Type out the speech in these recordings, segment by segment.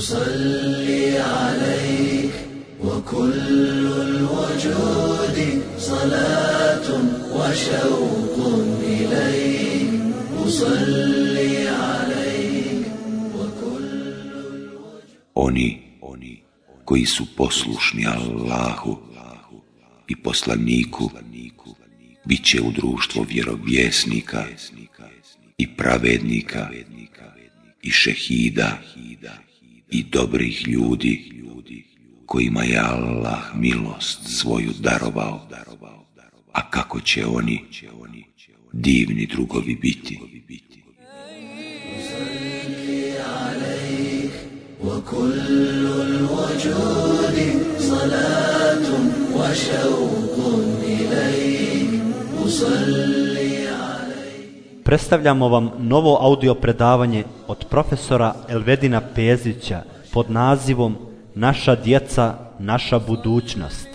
أصلي عليك وكل الوجود صلاة وشوق إليك أصلي عليك وكل Oni, oni koji su poslušni Allahu i poslaniku, bit će u društvo vjerovjesnika i pravednika i šehida i dobrih ljudi kojima je Allah milost svoju darovao. A kako će oni divni drugovi biti? وكل الوجود صلاة وشوق إليك أصلي عليك Predstavljamo vam novo audio predavanje od profesora Elvedina Pezića pod nazivom Naša djeca, naša budućnost.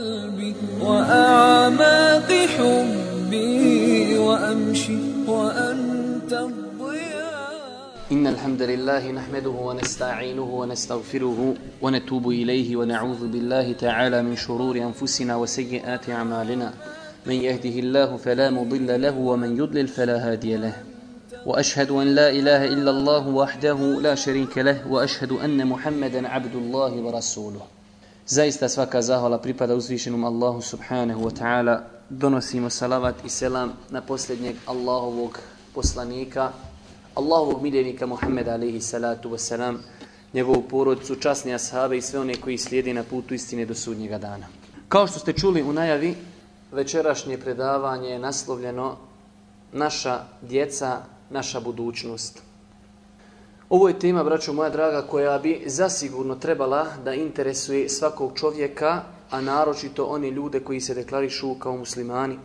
قلبي وأعماق حبي وأمشي وأنت الضياء إن الحمد لله نحمده ونستعينه ونستغفره ونتوب إليه ونعوذ بالله تعالى من شرور أنفسنا وسيئات أعمالنا من يهده الله فلا مضل له ومن يضلل فلا هادي له وأشهد أن لا إله إلا الله وحده لا شريك له وأشهد أن محمدا عبد الله ورسوله زايست أسفاك pripada بريبادا أزويشنم subhanahu wa ta'ala. donosimo salavat i selam na posljednjeg Allahovog poslanika, Allahovog miljenika Muhammeda alaihi salatu wa salam, njegovu porodicu, časni ashabe i sve one koji slijedi na putu istine do sudnjega dana. Kao što ste čuli u najavi, večerašnje predavanje je naslovljeno Naša djeca, naša budućnost. Ovo je tema, braćo moja draga, koja bi zasigurno trebala da interesuje svakog čovjeka, a naročito oni ljude koji se deklarišu kao muslimani.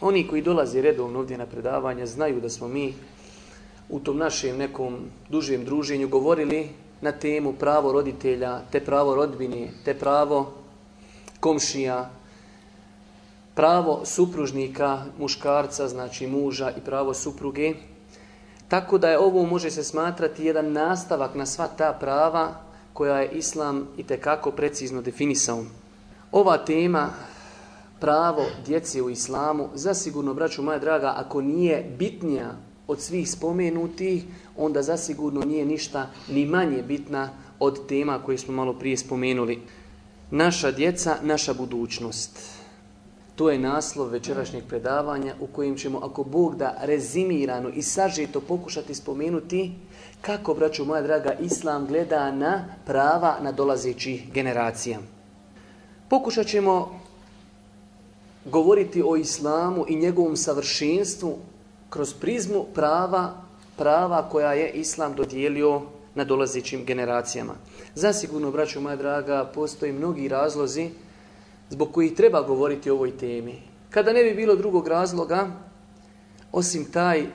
Oni koji dolaze redovno ovdje na predavanja znaju da smo mi u tom našem nekom dužem druženju govorili na temu pravo roditelja, te pravo rodbine, te pravo komšija, pravo supružnika, muškarca, znači muža i pravo supruge, Tako da je ovo može se smatrati jedan nastavak na sva ta prava koja je Islam i tekako precizno definisao. Ova tema, pravo djece u Islamu, zasigurno, braću moja draga, ako nije bitnija od svih spomenutih, onda zasigurno nije ništa ni manje bitna od tema koje smo malo prije spomenuli. Naša djeca, naša budućnost. To je naslov večerašnjeg predavanja u kojim ćemo, ako Bog da, rezimirano i sažito pokušati spomenuti kako, braću moja draga, Islam gleda na prava na dolazećih generacija. Pokušat ćemo govoriti o Islamu i njegovom savršenstvu kroz prizmu prava, prava koja je Islam dodijelio na dolazećim generacijama. Zasigurno, braću moja draga, postoji mnogi razlozi zbog kojih treba govoriti o ovoj temi. Kada ne bi bilo drugog razloga, osim taj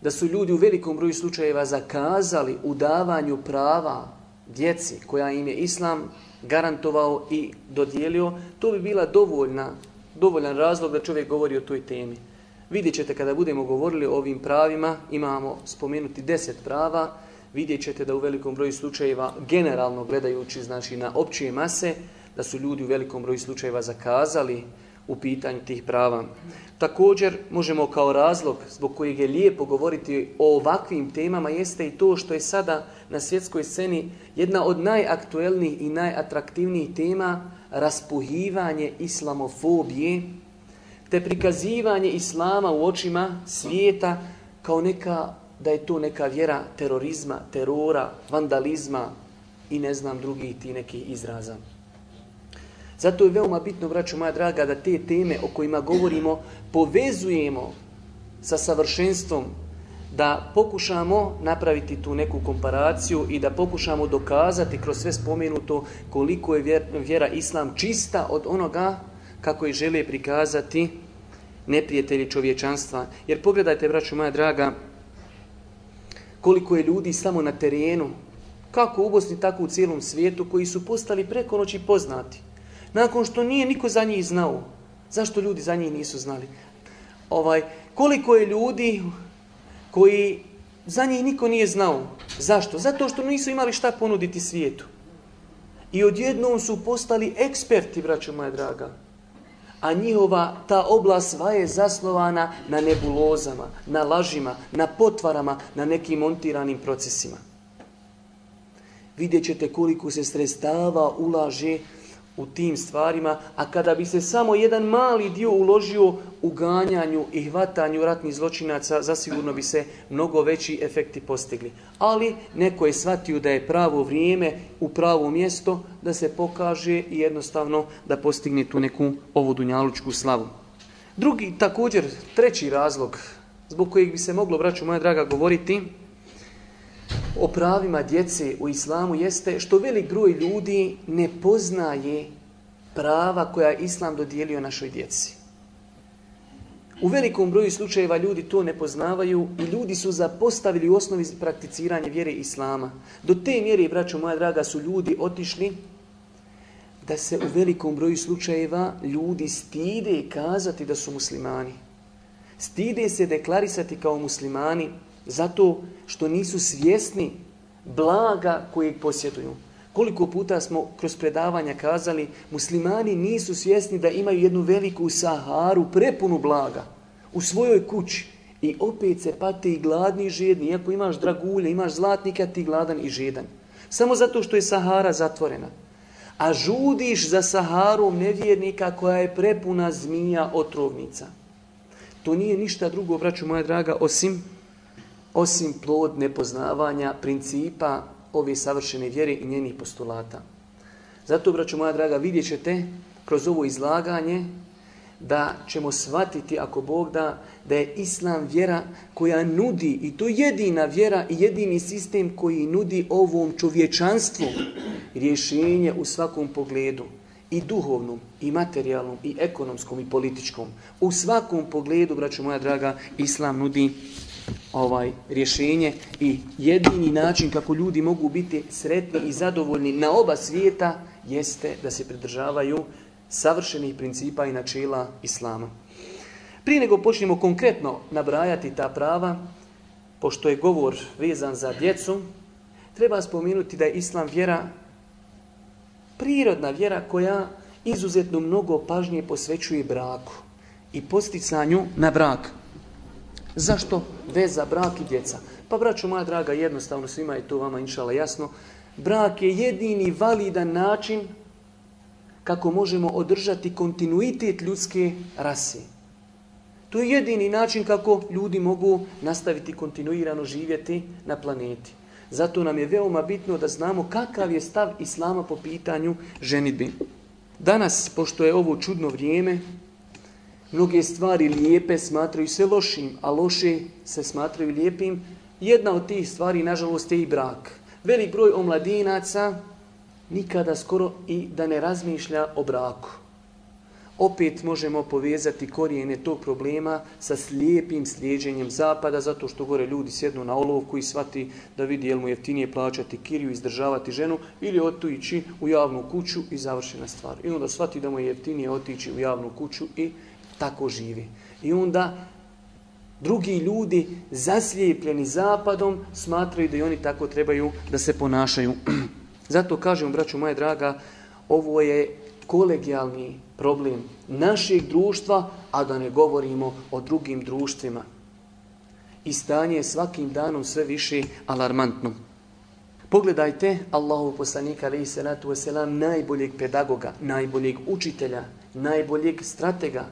da su ljudi u velikom broju slučajeva zakazali u davanju prava djeci koja im je Islam garantovao i dodijelio, to bi bila dovoljna, dovoljan razlog da čovjek govori o toj temi. Vidjet ćete kada budemo govorili o ovim pravima, imamo spomenuti deset prava, vidjet ćete da u velikom broju slučajeva, generalno gledajući znači na opće mase, da su ljudi u velikom broju slučajeva zakazali u pitanju tih prava. Također možemo kao razlog zbog kojeg je lijepo govoriti o ovakvim temama jeste i to što je sada na svjetskoj sceni jedna od najaktuelnijih i najatraktivnijih tema raspuhivanje islamofobije te prikazivanje islama u očima svijeta kao neka, da je to neka vjera terorizma, terora, vandalizma i ne znam drugih ti nekih izraza. Zato je veoma bitno, braću moja draga, da te teme o kojima govorimo povezujemo sa savršenstvom, da pokušamo napraviti tu neku komparaciju i da pokušamo dokazati kroz sve spomenuto koliko je vjera islam čista od onoga kako je žele prikazati neprijatelji čovječanstva. Jer pogledajte, braću moja draga, koliko je ljudi samo na terenu, kako u Bosni, tako u cijelom svijetu, koji su postali preko noći poznati nakon što nije niko za njih znao. Zašto ljudi za njih nisu znali? Ovaj, koliko je ljudi koji Za njih niko nije znao. Zašto? Zato što nisu imali šta ponuditi svijetu. I odjednom su postali eksperti, braćo moja draga. A njihova ta oblast sva je zasnovana na nebulozama, na lažima, na potvarama, na nekim montiranim procesima. Vidjet ćete koliko se sredstava ulaže u tim stvarima, a kada bi se samo jedan mali dio uložio u ganjanju i hvatanju ratnih zločinaca, zasigurno bi se mnogo veći efekti postigli. Ali neko je shvatio da je pravo vrijeme u pravo mjesto da se pokaže i jednostavno da postigne tu neku ovu dunjalučku slavu. Drugi, također, treći razlog zbog kojeg bi se moglo, braću moja draga, govoriti o pravima djece u islamu jeste što velik broj ljudi ne poznaje prava koja je islam dodijelio našoj djeci. U velikom broju slučajeva ljudi to ne poznavaju i ljudi su zapostavili u osnovi prakticiranje vjere islama. Do te mjere, braćo moja draga, su ljudi otišli da se u velikom broju slučajeva ljudi stide kazati da su muslimani. Stide se deklarisati kao muslimani zato što nisu svjesni blaga kojeg posjeduju. Koliko puta smo kroz predavanja kazali, muslimani nisu svjesni da imaju jednu veliku saharu prepunu blaga u svojoj kući. I opet se pate i gladni i žedni. Iako imaš dragulje, imaš zlatnika, ti gladan i žedan. Samo zato što je Sahara zatvorena. A žudiš za Saharom nevjernika koja je prepuna zmija otrovnica. To nije ništa drugo, braću moja draga, osim osim plod nepoznavanja principa ove savršene vjere i njenih postulata. Zato, braću moja draga, vidjet ćete kroz ovo izlaganje da ćemo shvatiti, ako Bog da, da je Islam vjera koja nudi, i to jedina vjera i jedini sistem koji nudi ovom čovječanstvu rješenje u svakom pogledu i duhovnom, i materijalnom, i ekonomskom, i političkom. U svakom pogledu, braću moja draga, Islam nudi ovaj rješenje i jedini način kako ljudi mogu biti sretni i zadovoljni na oba svijeta jeste da se pridržavaju savršenih principa i načela Islama. Prije nego počnemo konkretno nabrajati ta prava, pošto je govor vezan za djecu, treba spomenuti da je Islam vjera prirodna vjera koja izuzetno mnogo pažnje posvećuje braku i posticanju na brak. Zašto veza brak i djeca? Pa braćo moja draga, jednostavno svima je to vama inšala jasno. Brak je jedini validan način kako možemo održati kontinuitet ljudske rase. To je jedini način kako ljudi mogu nastaviti kontinuirano živjeti na planeti. Zato nam je veoma bitno da znamo kakav je stav Islama po pitanju ženitbi. Danas, pošto je ovo čudno vrijeme, Mnoge stvari lijepe smatraju se lošim, a loše se smatraju lijepim. Jedna od tih stvari, nažalost, je i brak. Velik broj omladinaca nikada skoro i da ne razmišlja o braku. Opet možemo povezati korijene tog problema sa slijepim slijeđenjem zapada, zato što gore ljudi sjednu na olovku i svati da vidi jel mu jeftinije plaćati kiriju, izdržavati ženu ili otići u javnu kuću i završena stvar. I onda svati da mu je jeftinije otići u javnu kuću i tako živi. I onda drugi ljudi zaslijepljeni zapadom smatraju da i oni tako trebaju da se ponašaju. Zato kažem, braću moje draga, ovo je kolegijalni problem našeg društva, a da ne govorimo o drugim društvima. I stanje je svakim danom sve više alarmantno. Pogledajte Allahu poslanika alaihi salatu wasalam, najboljeg pedagoga, najboljeg učitelja, najboljeg stratega,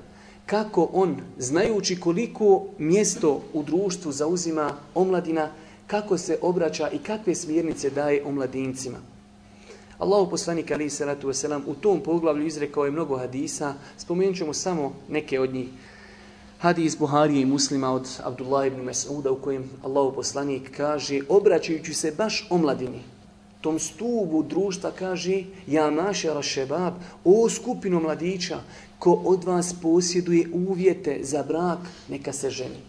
kako on, znajući koliko mjesto u društvu zauzima omladina, kako se obraća i kakve smjernice daje omladincima. Allahu poslanik ali salatu wasalam u tom poglavlju izrekao je mnogo hadisa, spomenut ćemo samo neke od njih. Hadis Buharije i muslima od Abdullah ibn Mas'uda u kojem Allahu poslanik kaže, obraćajući se baš omladini, tom stubu društva kaže, ja mašara šebab, o skupinu mladića, ko od vas posjeduje uvjete za brak, neka se ženi.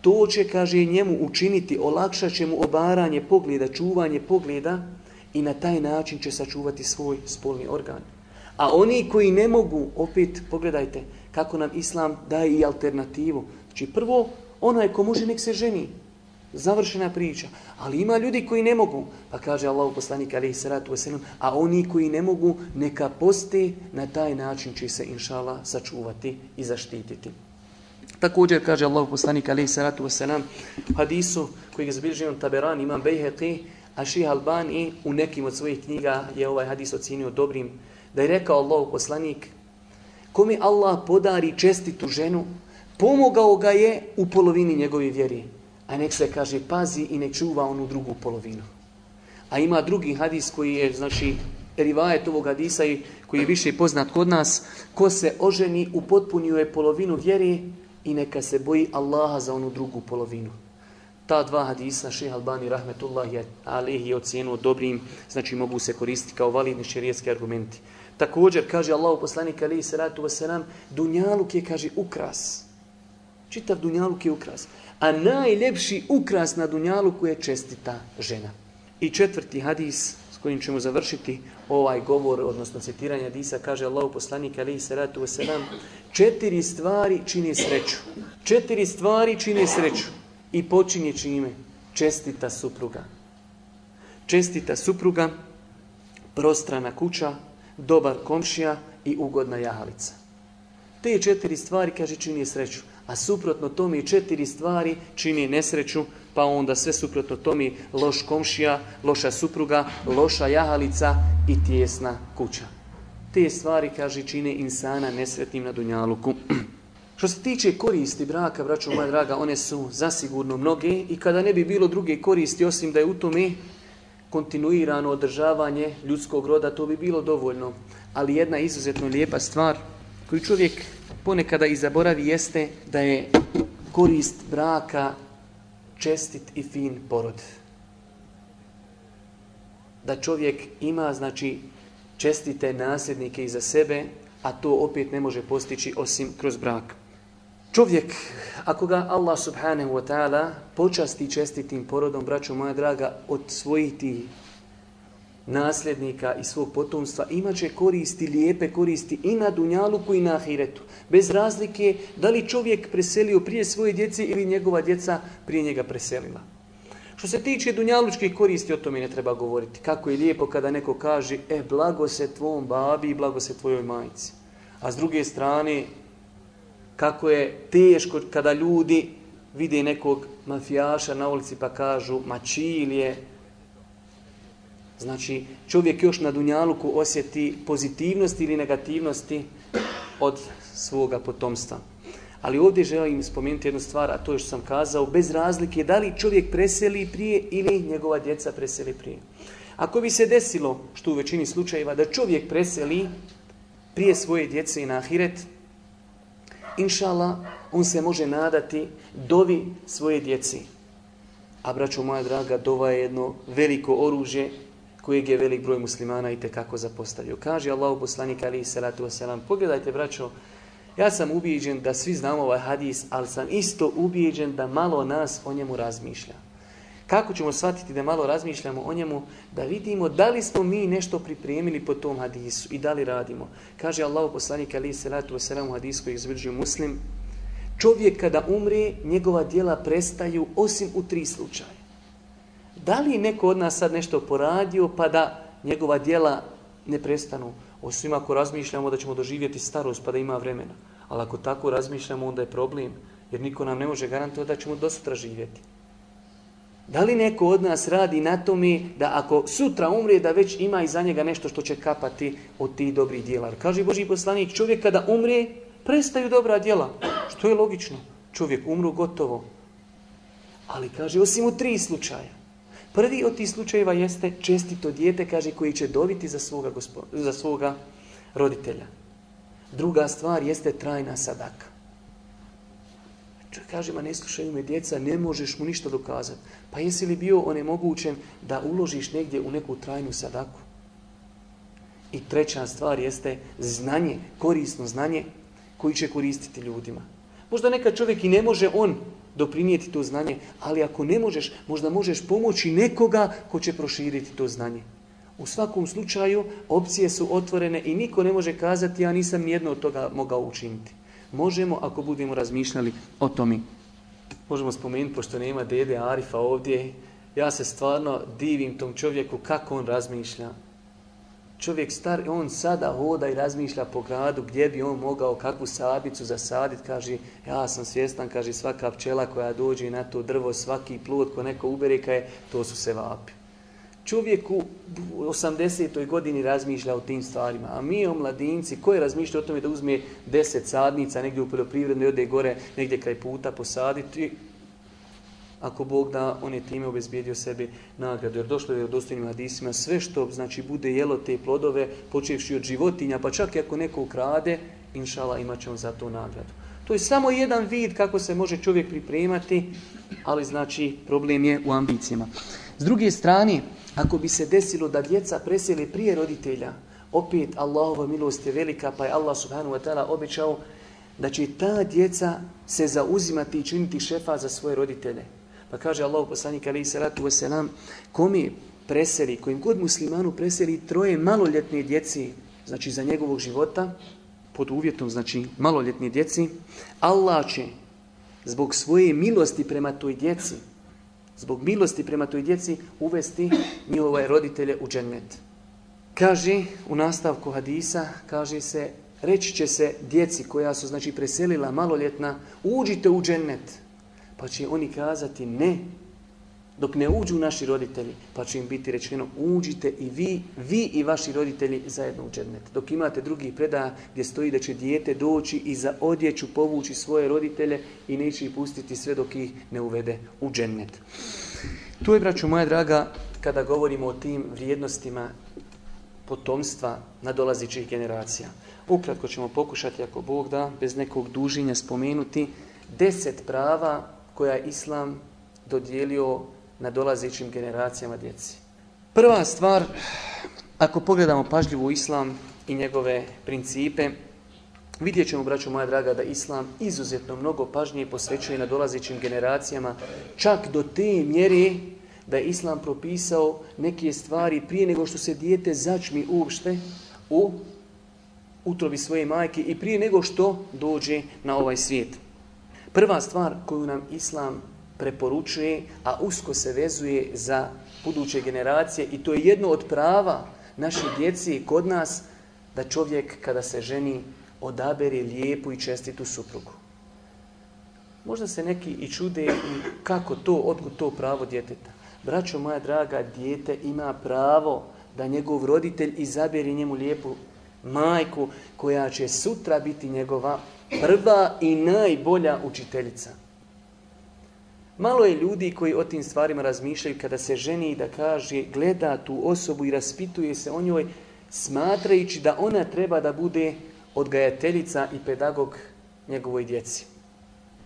To će, kaže, njemu učiniti, olakšat će mu obaranje pogleda, čuvanje pogleda i na taj način će sačuvati svoj spolni organ. A oni koji ne mogu, opet pogledajte kako nam Islam daje i alternativu. Znači prvo, onaj ko može nek se ženi. Završena priča. Ali ima ljudi koji ne mogu. Pa kaže Allah poslanik alaihi salatu wasalam, a oni koji ne mogu, neka poste, na taj način će se inšala sačuvati i zaštititi. Također kaže Allah poslanik alaihi salatu wasalam, hadisu koji ga zabilježi imam Taberan, imam Bejheqi, a Ših Albani u nekim od svojih knjiga je ovaj hadis ocjenio dobrim, da je rekao Allah poslanik, kome Allah podari čestitu ženu, pomogao ga je u polovini njegove vjeri. A nek se kaže pazi i ne čuva onu drugu polovinu. A ima drugi hadis koji je, znači, rivajet ovog hadisa i koji je više poznat kod nas, ko se oženi upotpunio je polovinu vjeri i neka se boji Allaha za onu drugu polovinu. Ta dva hadisa, šeha Albani rahmetullah je alihi je ocijenuo dobrim, znači mogu se koristiti kao validni šerijetski argumenti. Također, kaže Allah poslanik alihi salatu wasalam, dunjaluk je, kaže, ukras. Čitav dunjaluk je ukras. A najljepši ukras na dunjaluku je čestita žena. I četvrti hadis s kojim ćemo završiti ovaj govor, odnosno citiranje hadisa, kaže Allah poslanik alaihi salatu wasalam, četiri stvari čini sreću. Četiri stvari čini sreću. I počinje čime? Čestita supruga. Čestita supruga, prostrana kuća, dobar komšija i ugodna jahalica. Te četiri stvari, kaže, čini sreću. A suprotno tome i četiri stvari čini nesreću, pa onda sve suprotno tome loš komšija, loša supruga, loša jahalica i tjesna kuća. Te stvari, kaže, čine insana nesretnim na dunjaluku. Što se tiče koristi braka, braćo moja draga, one su zasigurno mnoge i kada ne bi bilo druge koristi, osim da je u tome kontinuirano održavanje ljudskog roda, to bi bilo dovoljno. Ali jedna izuzetno lijepa stvar koju čovjek ponekada i zaboravi jeste da je korist braka čestit i fin porod. Da čovjek ima, znači, čestite nasljednike iza sebe, a to opet ne može postići osim kroz brak. Čovjek, ako ga Allah subhanahu wa ta'ala počasti čestitim porodom, braćo moja draga, od svojih tih nasljednika i svog potomstva, imaće koristi, lijepe koristi i na dunjaluku i na ahiretu. Bez razlike da li čovjek preselio prije svoje djece ili njegova djeca prije njega preselila. Što se tiče dunjalučkih koristi, o tome ne treba govoriti. Kako je lijepo kada neko kaže, e, blago se tvom babi i blago se tvojoj majici. A s druge strane, kako je teško kada ljudi vide nekog mafijaša na ulici pa kažu ma je. Znači čovjek još na dunjaluku osjeti pozitivnosti ili negativnosti od svoga potomstva. Ali ovdje želim spomenuti jednu stvar, a to je što sam kazao, bez razlike da li čovjek preseli prije ili njegova djeca preseli prije. Ako bi se desilo, što u većini slučajeva, da čovjek preseli prije svoje djece i na ahiret, inšala, on se može nadati dovi svoje djeci. A braćo moja draga, dova je jedno veliko oružje kojeg je velik broj muslimana i tekako zapostavio. Kaže Allahu poslanik alaihi salatu wasalam, pogledajte braćo, ja sam ubijeđen da svi znamo ovaj hadis, ali sam isto ubijeđen da malo nas o njemu razmišlja. Kako ćemo shvatiti da malo razmišljamo o njemu, da vidimo da li smo mi nešto pripremili po tom hadisu i da li radimo. Kaže Allahu poslanik ali se ratu wasalam u hadisu koji izvrđuje muslim, čovjek kada umre, njegova dijela prestaju osim u tri slučaje. Da li neko od nas sad nešto poradio pa da njegova dijela ne prestanu? Osim ako razmišljamo da ćemo doživjeti starost pa da ima vremena. Ali ako tako razmišljamo onda je problem. Jer niko nam ne može garantovati da ćemo do sutra živjeti. Da li neko od nas radi na tome da ako sutra umre, da već ima iza njega nešto što će kapati od tih dobrih dijela? Kaže Boži poslanik, čovjek kada umre, prestaju dobra dijela. Što je logično? Čovjek umru gotovo. Ali kaže, osim u tri slučaja. Prvi od tih slučajeva jeste čestito dijete, kaže, koji će dobiti za svoga, gospod, za svoga roditelja. Druga stvar jeste trajna sadaka. Čovjek kaže, ma ne slušaju me djeca, ne možeš mu ništa dokazati. Pa jesi li bio onemogućen da uložiš negdje u neku trajnu sadaku? I treća stvar jeste znanje, korisno znanje koji će koristiti ljudima. Možda neka čovjek i ne može on doprinijeti to znanje, ali ako ne možeš, možda možeš pomoći nekoga ko će proširiti to znanje. U svakom slučaju opcije su otvorene i niko ne može kazati ja nisam nijedno od toga mogao učiniti. Možemo ako budemo razmišljali o tome. možemo spomenuti, pošto nema dede Arifa ovdje, ja se stvarno divim tom čovjeku kako on razmišlja. Čovjek star, on sada hoda i razmišlja po gradu gdje bi on mogao kakvu sadnicu zasaditi. Kaže, ja sam svjestan, kaže, svaka pčela koja dođe na to drvo, svaki plod ko neko ubere, kaže, to su se vapi. Čovjek u 80. godini razmišlja o tim stvarima, a mi o mladinci, koji razmišlja o tome da uzme 10 sadnica negdje u poljoprivrednoj, ode gore negdje kraj puta posaditi, ako Bog da, on je time obezbijedio sebi nagradu. Jer došlo je u dostojnim hadisima sve što znači bude jelo te plodove, počevši od životinja, pa čak i ako neko ukrade, inšala imat će on za to nagradu. To je samo jedan vid kako se može čovjek pripremati, ali znači problem je u ambicijama. S druge strane, ako bi se desilo da djeca preseli prije roditelja, opet Allahova milost je velika, pa je Allah subhanahu wa ta'ala obećao da će ta djeca se zauzimati i činiti šefa za svoje roditelje. Pa kaže Allah poslanik alaihi salatu wasalam, kom preseli, kojim god muslimanu preseli troje maloljetne djeci, znači za njegovog života, pod uvjetom, znači maloljetne djeci, Allah će zbog svoje milosti prema toj djeci, zbog milosti prema toj djeci uvesti njihove roditelje u džennet. Kaže u nastavku hadisa, kaže se, reći će se djeci koja su znači preselila maloljetna, uđite u džennet. Pa će oni kazati ne, dok ne uđu naši roditelji, pa će im biti rečeno uđite i vi, vi i vaši roditelji zajedno u džennet. Dok imate drugi predaja gdje stoji da će dijete doći i za odjeću povući svoje roditelje i neće ih pustiti sve dok ih ne uvede u džennet. Tu je, braću moja draga, kada govorimo o tim vrijednostima potomstva nadolazićih generacija. Ukratko ćemo pokušati, ako Bog da, bez nekog dužinja spomenuti deset prava koja je Islam dodijelio na dolazećim generacijama djeci. Prva stvar, ako pogledamo pažljivo Islam i njegove principe, vidjet ćemo, braćo moja draga, da Islam izuzetno mnogo pažnje posvećuje na dolazećim generacijama, čak do te mjere da je Islam propisao neke stvari prije nego što se dijete začmi uopšte u utrobi svoje majke i prije nego što dođe na ovaj svijet. Prva stvar koju nam Islam preporučuje, a usko se vezuje za buduće generacije i to je jedno od prava naše djeci kod nas da čovjek kada se ženi odabere lijepu i čestitu suprugu. Možda se neki i čude kako to, otkud to pravo djeteta. Braćo moja draga, dijete ima pravo da njegov roditelj izabere njemu lijepu majku koja će sutra biti njegova prva i najbolja učiteljica. Malo je ljudi koji o tim stvarima razmišljaju kada se ženi i da kaže, gleda tu osobu i raspituje se o njoj, smatrajući da ona treba da bude odgajateljica i pedagog njegovoj djeci.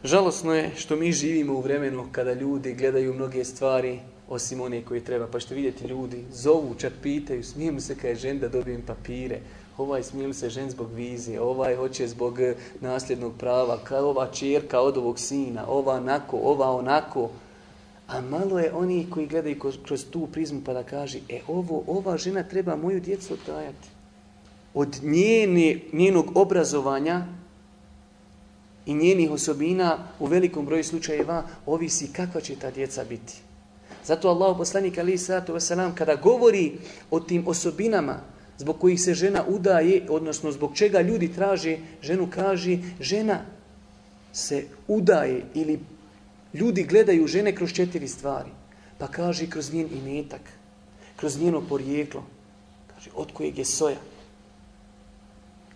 Žalosno je što mi živimo u vremenu kada ljudi gledaju mnoge stvari osim one koje treba. Pa što vidjeti ljudi, zovu, čak pitaju, smijem se kada je žen da dobijem papire, ovaj smijeli se žen zbog vizije, ovaj hoće zbog eh, nasljednog prava, kao ova čerka od ovog sina, ova onako, ova onako. A malo je oni koji gledaju kroz, tu prizmu pa da kaže, e ovo, ova žena treba moju djecu odgajati. Od njene, njenog obrazovanja i njenih osobina u velikom broju slučajeva ovisi kakva će ta djeca biti. Zato Allah poslanik ali sallatu wasalam kada govori o tim osobinama zbog kojih se žena udaje, odnosno zbog čega ljudi traže, ženu kaže, žena se udaje ili ljudi gledaju žene kroz četiri stvari. Pa kaže kroz njen imetak, kroz njeno porijeklo, kaže od kojeg je soja,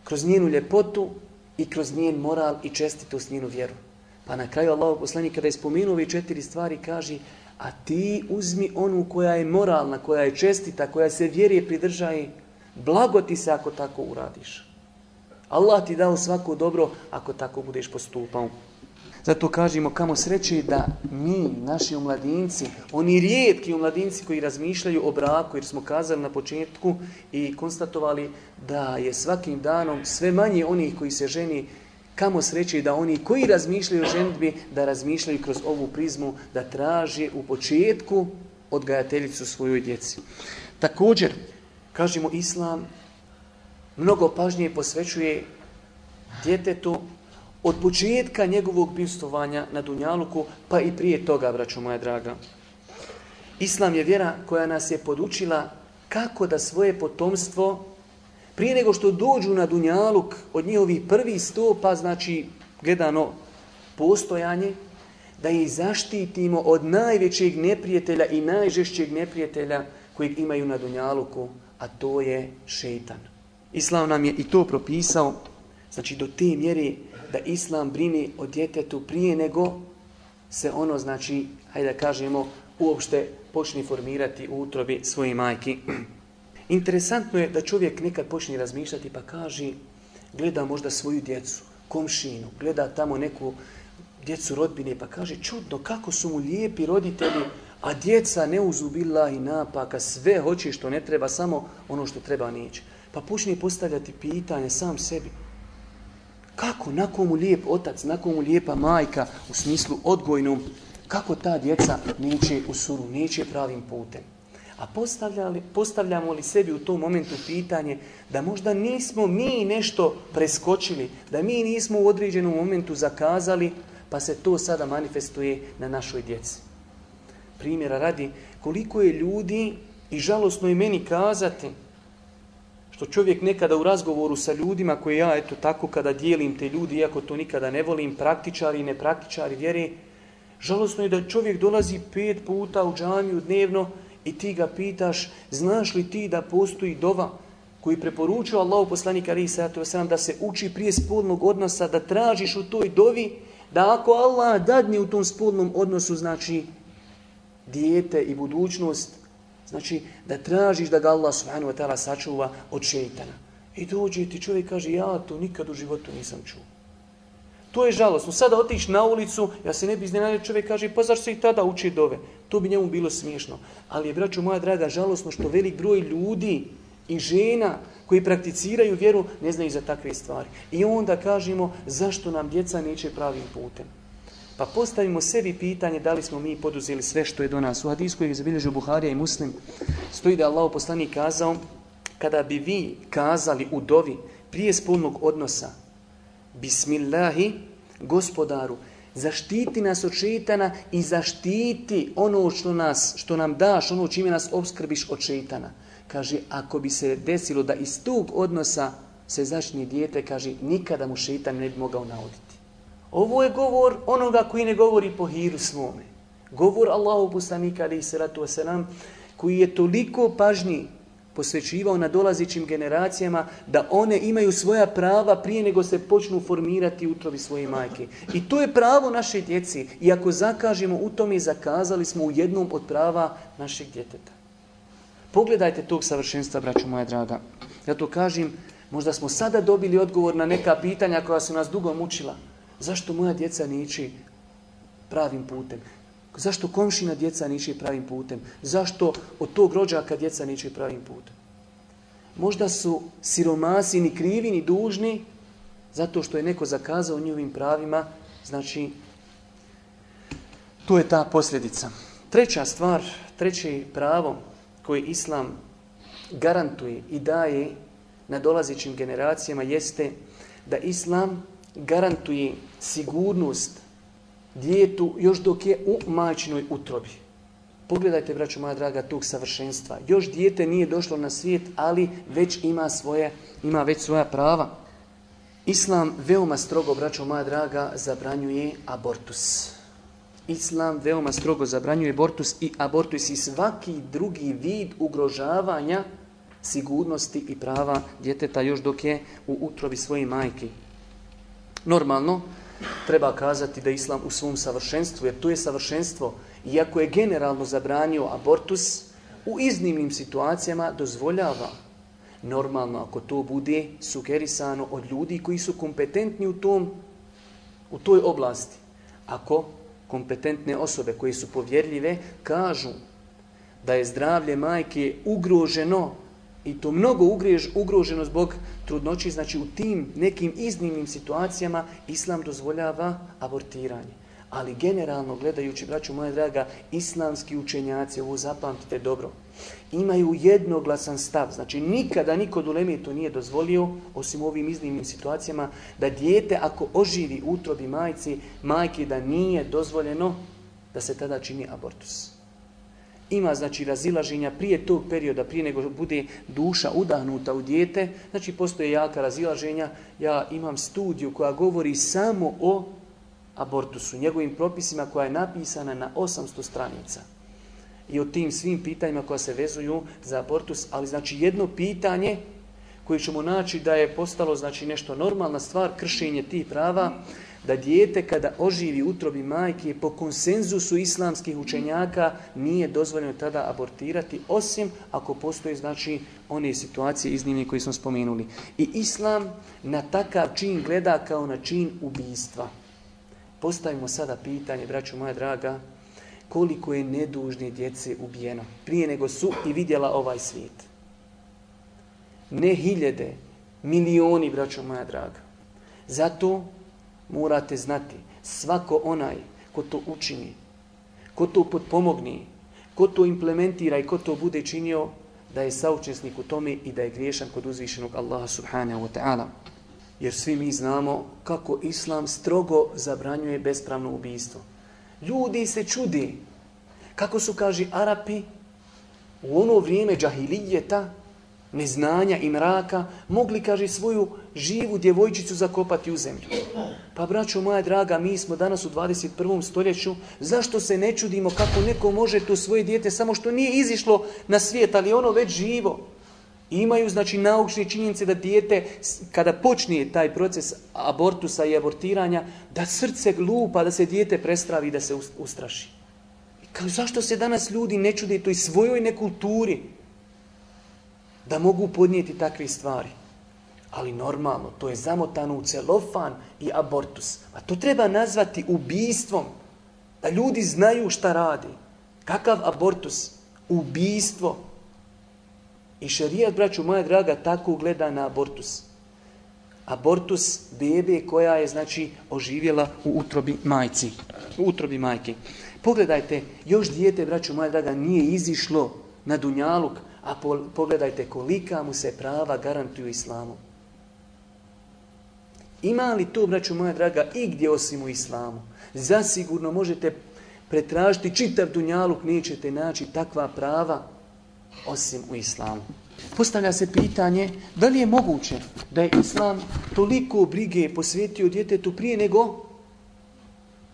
kroz njenu ljepotu i kroz njen moral i čestitost njenu vjeru. Pa na kraju Allah poslanik kada je spomenuo ove četiri stvari kaže a ti uzmi onu koja je moralna, koja je čestita, koja se vjerije pridržaje, Blago ti se ako tako uradiš. Allah ti dao svako dobro ako tako budeš postupao. Zato kažemo kamo sreće da mi, naši omladinci, oni rijetki omladinci koji razmišljaju o braku, jer smo kazali na početku i konstatovali da je svakim danom sve manje onih koji se ženi, kamo sreće da oni koji razmišljaju o ženitbi, da razmišljaju kroz ovu prizmu, da traže u početku odgajateljicu svojoj djeci. Također, kažemo islam mnogo pažnje posvećuje djetetu od početka njegovog bivstovanja na Dunjaluku, pa i prije toga, braćo moja draga. Islam je vjera koja nas je podučila kako da svoje potomstvo, prije nego što dođu na Dunjaluk od njihovih prvih sto, pa znači gledano postojanje, da ih zaštitimo od najvećeg neprijatelja i najžešćeg neprijatelja kojeg imaju na Dunjaluku, a to je šeitan. Islam nam je i to propisao, znači do te mjere da Islam brini o djetetu prije nego se ono, znači, hajde da kažemo, uopšte počne formirati u utrobi svoje majke. Interesantno je da čovjek nekad počne razmišljati pa kaže, gleda možda svoju djecu, komšinu, gleda tamo neku djecu rodbine pa kaže, čudno, kako su mu lijepi roditelji, a djeca ne uzubila i napaka, sve hoće što ne treba, samo ono što treba neće. Pa počne postavljati pitanje sam sebi. Kako, na mu lijep otac, na mu lijepa majka, u smislu odgojnom, kako ta djeca neće u suru, neće pravim putem. A postavljamo li sebi u tom momentu pitanje da možda nismo mi nešto preskočili, da mi nismo u određenom momentu zakazali, pa se to sada manifestuje na našoj djeci. Primjera radi, koliko je ljudi, i žalosno je meni kazati, što čovjek nekada u razgovoru sa ljudima koje ja eto tako kada dijelim te ljudi, iako to nikada ne volim, praktičari i nepraktičari vjeri, žalosno je da čovjek dolazi pet puta u džamiju dnevno i ti ga pitaš, znaš li ti da postoji dova koji preporučuje Allahu poslanika Ali Sallatu da se uči prije spolnog odnosa, da tražiš u toj dovi, da ako Allah dadne u tom spolnom odnosu, znači dijete i budućnost, Znači, da tražiš da ga Allah subhanahu wa ta'ala sačuva od šeitana. I dođe ti čovjek kaže, ja to nikad u životu nisam čuo. To je žalostno. Sada otiš na ulicu, ja se ne bi iznenadio, čovjek kaže, pa zašto se i tada uči dove? To bi njemu bilo smiješno. Ali je, braću moja draga, žalostno što velik broj ljudi i žena koji prakticiraju vjeru ne znaju za takve stvari. I onda kažemo, zašto nam djeca neće pravim putem? Pa postavimo sebi pitanje da li smo mi poduzeli sve što je do nas. U hadisku koji je zabilježio Buharija i Muslim stoji da je Allah poslanik kazao kada bi vi kazali u dovi prije spolnog odnosa Bismillahi, gospodaru, zaštiti nas od šeitana i zaštiti ono što, nas, što nam daš, ono čime nas obskrbiš od šeitana. Kaže, ako bi se desilo da iz tog odnosa se začni dijete, kaže, nikada mu šeitan ne bi mogao nauditi. Ovo je govor onoga koji ne govori po hiru svome. Govor Allahu poslanika alaihi salatu wasalam koji je toliko pažnji posvećivao na dolazićim generacijama da one imaju svoja prava prije nego se počnu formirati utrovi svoje majke. I to je pravo naše djeci. I ako zakažemo u tome, zakazali smo u jednom od prava našeg djeteta. Pogledajte tog savršenstva, braćo moja draga. Ja to kažem, možda smo sada dobili odgovor na neka pitanja koja su nas dugo mučila. Zašto moja djeca niči pravim putem? Zašto komšina djeca niči pravim putem? Zašto od tog rođaka djeca niči pravim putem? Možda su siromasi ni krivi ni dužni zato što je neko zakazao njihovim pravima. Znači, to je ta posljedica. Treća stvar, treće pravo koje Islam garantuje i daje na dolazećim generacijama jeste da Islam garantuje sigurnost djetu još dok je u majčinoj utrobi. Pogledajte, braću moja draga, tog savršenstva. Još dijete nije došlo na svijet, ali već ima svoje, ima već svoja prava. Islam veoma strogo, braćo moja draga, zabranjuje abortus. Islam veoma strogo zabranjuje abortus i abortus i svaki drugi vid ugrožavanja sigurnosti i prava djeteta još dok je u utrobi svoje majke. Normalno, treba kazati da Islam u svom savršenstvu, jer to je savršenstvo, iako je generalno zabranio abortus, u iznimnim situacijama dozvoljava. Normalno, ako to bude sugerisano od ljudi koji su kompetentni u tom, u toj oblasti. Ako kompetentne osobe koje su povjerljive kažu da je zdravlje majke ugroženo i to mnogo ugrež, ugroženo zbog trudnoći, znači u tim nekim iznimnim situacijama islam dozvoljava abortiranje. Ali generalno gledajući, braću moja draga, islamski učenjaci, ovo zapamtite dobro, imaju jednoglasan stav. Znači nikada niko uleme to nije dozvolio, osim u ovim iznimnim situacijama, da dijete ako oživi utrobi majci, majke da nije dozvoljeno da se tada čini abortus. Ima znači razilaženja prije tog perioda, prije nego bude duša udahnuta u dijete, znači postoje jaka razilaženja. Ja imam studiju koja govori samo o abortusu, njegovim propisima koja je napisana na 800 stranica. I o tim svim pitanjima koja se vezuju za abortus, ali znači jedno pitanje koje ćemo naći da je postalo znači nešto normalna stvar, kršenje tih prava, da dijete kada oživi utrobi majke po konsenzusu islamskih učenjaka nije dozvoljeno tada abortirati, osim ako postoje znači one situacije iznimne koje smo spomenuli. I islam na takav čin gleda kao na čin ubijstva. Postavimo sada pitanje, braćo moja draga, koliko je nedužne djece ubijeno prije nego su i vidjela ovaj svijet. Ne hiljede, milioni, braćo moja draga. Zato morate znati, svako onaj ko to učini, ko to potpomogni, ko to implementira i ko to bude činio, da je saučesnik u tome i da je griješan kod uzvišenog Allaha subhanahu wa ta'ala. Jer svi mi znamo kako Islam strogo zabranjuje bespravno ubijstvo. Ljudi se čudi. Kako su, kaži, Arapi u ono vrijeme džahilijeta, neznanja i mraka, mogli, kaže, svoju živu djevojčicu zakopati u zemlju. Pa, braćo moja draga, mi smo danas u 21. stoljeću, zašto se ne čudimo kako neko može to svoje dijete, samo što nije izišlo na svijet, ali ono već živo. Imaju, znači, naučne činjenice da dijete, kada počne taj proces abortusa i abortiranja, da srce glupa, da se dijete prestravi i da se ustraši. Kao, zašto se danas ljudi ne čude toj svojoj nekulturi da mogu podnijeti takve stvari? Ali normalno, to je zamotano u celofan i abortus. A to treba nazvati ubijstvom. Da ljudi znaju šta radi. Kakav abortus? Ubijstvo. I šerijat, braću moja draga, tako gleda na abortus. Abortus bebe koja je, znači, oživjela u utrobi majci. U utrobi majke. Pogledajte, još dijete, braću moja draga, nije izišlo na dunjaluk, a pogledajte kolika mu se prava garantuju islamu. Ima li to, braću moja draga, i gdje osim u islamu? Zasigurno možete pretražiti čitav dunjaluk, nećete naći takva prava osim u islamu. Postavlja se pitanje da li je moguće da je islam toliko brige posvetio djetetu prije nego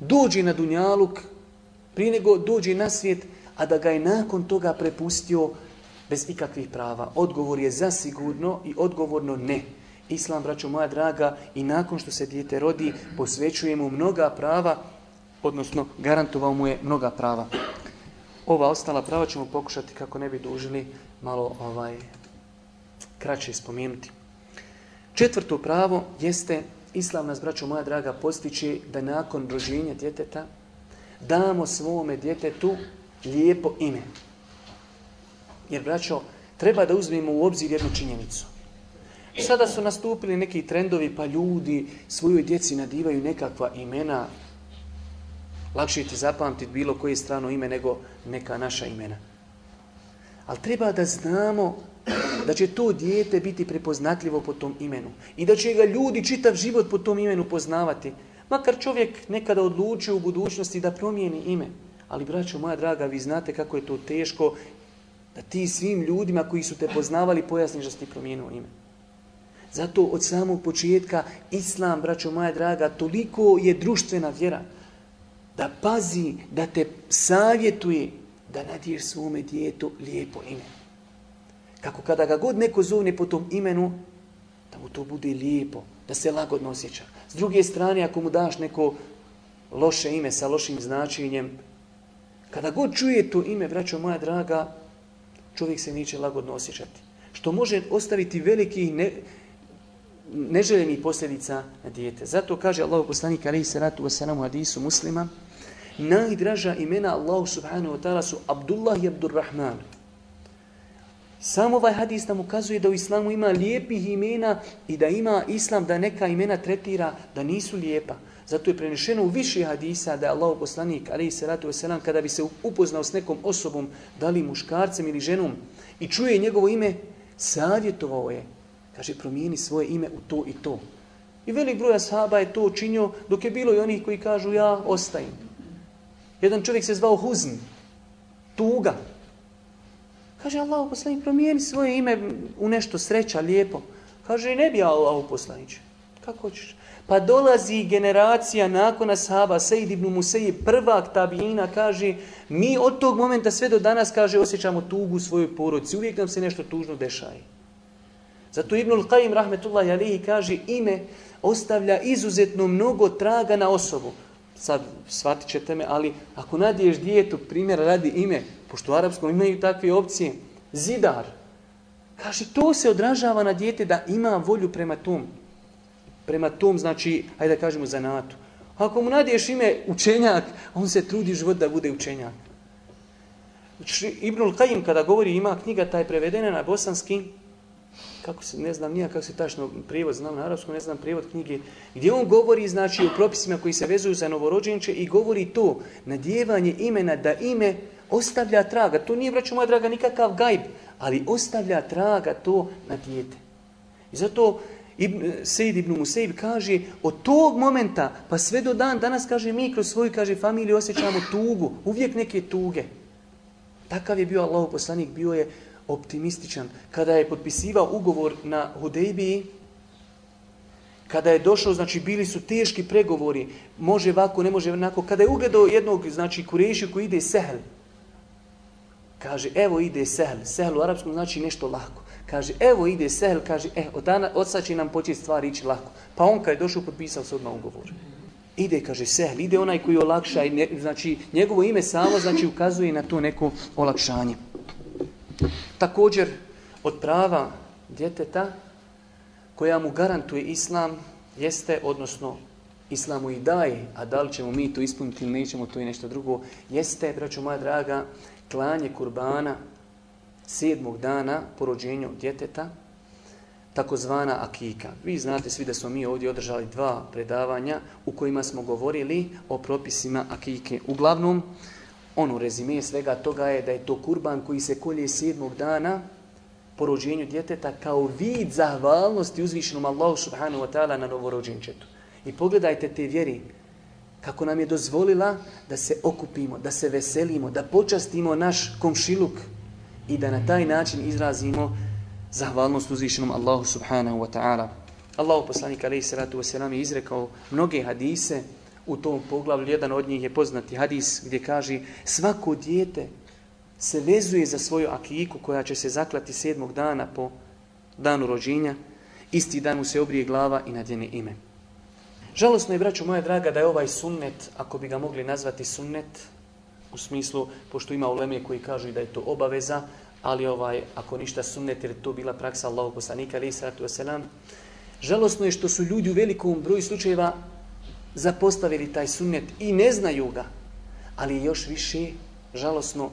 dođe na dunjaluk, prije nego dođe na svijet, a da ga je nakon toga prepustio bez ikakvih prava. Odgovor je zasigurno i odgovorno ne. Islam, braćo moja draga, i nakon što se dijete rodi, posvećuje mu mnoga prava, odnosno garantovao mu je mnoga prava. Ova ostala prava ćemo pokušati kako ne bi dužili malo ovaj kraće spomenuti. Četvrto pravo jeste Islam nas, braćo moja draga, postići da nakon rođenja djeteta damo svome djetetu lijepo ime. Jer, braćo, treba da uzmemo u obzir jednu činjenicu. Sada su nastupili neki trendovi pa ljudi svojoj djeci nadivaju nekakva imena Lakše ti zapamtiti bilo koje strano ime nego neka naša imena. Ali treba da znamo da će to dijete biti prepoznatljivo po tom imenu. I da će ga ljudi čitav život po tom imenu poznavati. Makar čovjek nekada odluči u budućnosti da promijeni ime. Ali, braćo moja draga, vi znate kako je to teško da ti svim ljudima koji su te poznavali pojasniš da si ti promijenio ime. Zato od samog početka Islam, braćo moja draga, toliko je društvena vjera da pazi, da te savjetuje da nadiješ svome djetu lijepo ime. Kako kada ga god neko zovne po tom imenu, da mu to bude lijepo, da se lagodno osjeća. S druge strane, ako mu daš neko loše ime sa lošim značenjem, kada god čuje to ime, braćo moja draga, čovjek se neće lagodno osjećati. Što može ostaviti veliki ne, neželjenih posljedica na dijete. Zato kaže Allah poslanik alaihi salatu wasalam u hadisu muslima, najdraža imena Allahu subhanahu wa ta'ala su Abdullah i Abdurrahman. Samo ovaj hadis nam ukazuje da u islamu ima lijepih imena i da ima islam da neka imena tretira da nisu lijepa. Zato je prenešeno u više hadisa da je Allah poslanik, ali i salatu wasalam, kada bi se upoznao s nekom osobom, da li muškarcem ili ženom, i čuje njegovo ime, savjetovao je, kaže, promijeni svoje ime u to i to. I velik broj ashaba je to učinio, dok je bilo i onih koji kažu, ja ostajem. Jedan čovjek se zvao Huzn, tuga. Kaže, Allah poslanik, promijeni svoje ime u nešto sreća, lijepo. Kaže, ne bi Allah poslanić. Kako hoćeš? Pa dolazi generacija nakon ashaba, Sejid ibn Museji, prvak tabijina, kaže, mi od tog momenta sve do danas, kaže, osjećamo tugu u svojoj porodici. Uvijek nam se nešto tužno dešaje. Zato Ibnul Qaim, rahmetullahi alihi, kaže, ime ostavlja izuzetno mnogo traga na osobu. Sad, shvatit ćete me, ali ako nadiješ dijetu, primjer radi ime, pošto u arapskom imaju takve opcije, zidar, kaže, to se odražava na dijete da ima volju prema tom prema tom, znači, hajde da kažemo, zanatu. Ako mu nadiješ ime učenjak, on se trudi život da bude učenjak. Znači, Ibnul Qajim kada govori, ima knjiga taj prevedena na bosanski, kako se, ne znam nija kako se tačno prijevod, znam na arabskom, ne znam prijevod knjige, gdje on govori, znači, o propisima koji se vezuju za novorođenče i govori to, nadjevanje imena, da ime ostavlja traga. To nije, braću moja draga, nikakav gajb, ali ostavlja traga to na dijete. I zato Ibn, Sejid ibn Musejib kaže od tog momenta pa sve do dan danas kaže mi kroz svoju kaže familiju osjećamo tugu, uvijek neke tuge. Takav je bio Allah poslanik, bio je optimističan. Kada je potpisivao ugovor na Hudejbiji, kada je došao, znači bili su teški pregovori, može ovako, ne može onako, kada je ugledao jednog, znači kurešiju koji ide sehl, kaže, evo ide sehl, sehl u arapskom znači nešto lako. Kaže, evo ide Sehel, kaže, e, od, dana, od sad će nam početi stvari ići lako. Pa on kad je došao, potpisao se odmah ugovor. Ide, kaže, Sehel, ide onaj koji olakša, i ne, znači, njegovo ime samo, znači, ukazuje na to neko olakšanje. Također, od prava djeteta, koja mu garantuje islam, jeste, odnosno, islamu i daje, a da li ćemo mi to ispuniti ili nećemo, to je nešto drugo, jeste, braćo moja draga, klanje kurbana, sedmog dana po rođenju djeteta, takozvana akika. Vi znate svi da smo mi ovdje održali dva predavanja u kojima smo govorili o propisima akike. Uglavnom, ono rezime svega toga je da je to kurban koji se kolje sedmog dana po rođenju djeteta kao vid zahvalnosti uzvišenom Allahu subhanahu wa ta'ala na novorođenčetu. I pogledajte te vjeri kako nam je dozvolila da se okupimo, da se veselimo, da počastimo naš komšiluk, i da na taj način izrazimo zahvalnost uzvišenom Allahu subhanahu wa ta'ala. Allahu poslanik alaihi salatu wasalam je izrekao mnoge hadise u tom poglavlju. Jedan od njih je poznati hadis gdje kaže svako dijete se vezuje za svoju akijiku koja će se zaklati sedmog dana po danu rođenja. Isti dan mu se obrije glava i nadjene ime. Žalosno je, braću moja draga, da je ovaj sunnet, ako bi ga mogli nazvati sunnet, u smislu, pošto ima uleme koji kažu da je to obaveza, ali ovaj, ako ništa sunnet, jer to bila praksa Allahog poslanika, ali sratu wasalam, žalosno je što su ljudi u velikom broju slučajeva zapostavili taj sunnet i ne znaju ga, ali još više žalosno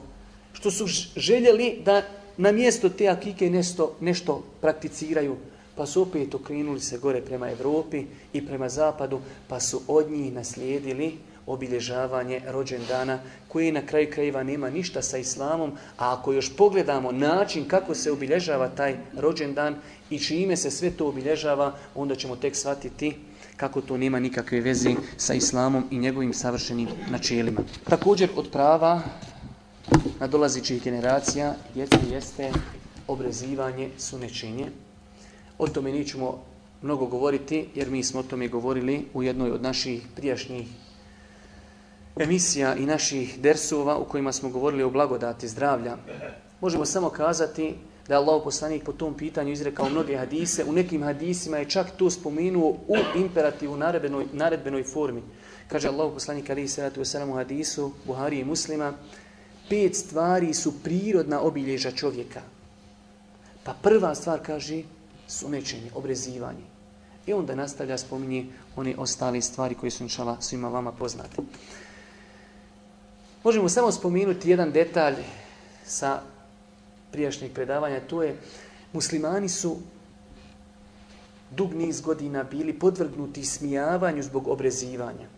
što su željeli da na mjesto te akike nešto, nešto prakticiraju, pa su opet okrenuli se gore prema Evropi i prema zapadu, pa su od njih naslijedili obilježavanje rođendana koji na kraju krajeva nema ništa sa islamom, a ako još pogledamo način kako se obilježava taj rođendan i čime se sve to obilježava, onda ćemo tek shvatiti kako to nema nikakve veze sa islamom i njegovim savršenim načelima. Također od prava na dolazićih generacija djece jeste obrezivanje sunečenje. O tome nećemo mnogo govoriti, jer mi smo o tome govorili u jednoj od naših prijašnjih emisija i naših dersova u kojima smo govorili o blagodati zdravlja, možemo samo kazati da je Allah poslanik po tom pitanju izrekao mnoge hadise. U nekim hadisima je čak to spomenuo u imperativu naredbenoj, naredbenoj formi. Kaže Allah poslanik ali se ratu u hadisu Buhari i muslima pet stvari su prirodna obilježa čovjeka. Pa prva stvar kaže sunečenje, obrezivanje. I onda nastavlja spominje one ostale stvari koje su inšala svima vama poznate. Možemo samo spomenuti jedan detalj sa prijašnjeg predavanja, to je muslimani su dug niz godina bili podvrgnuti smijavanju zbog obrezivanja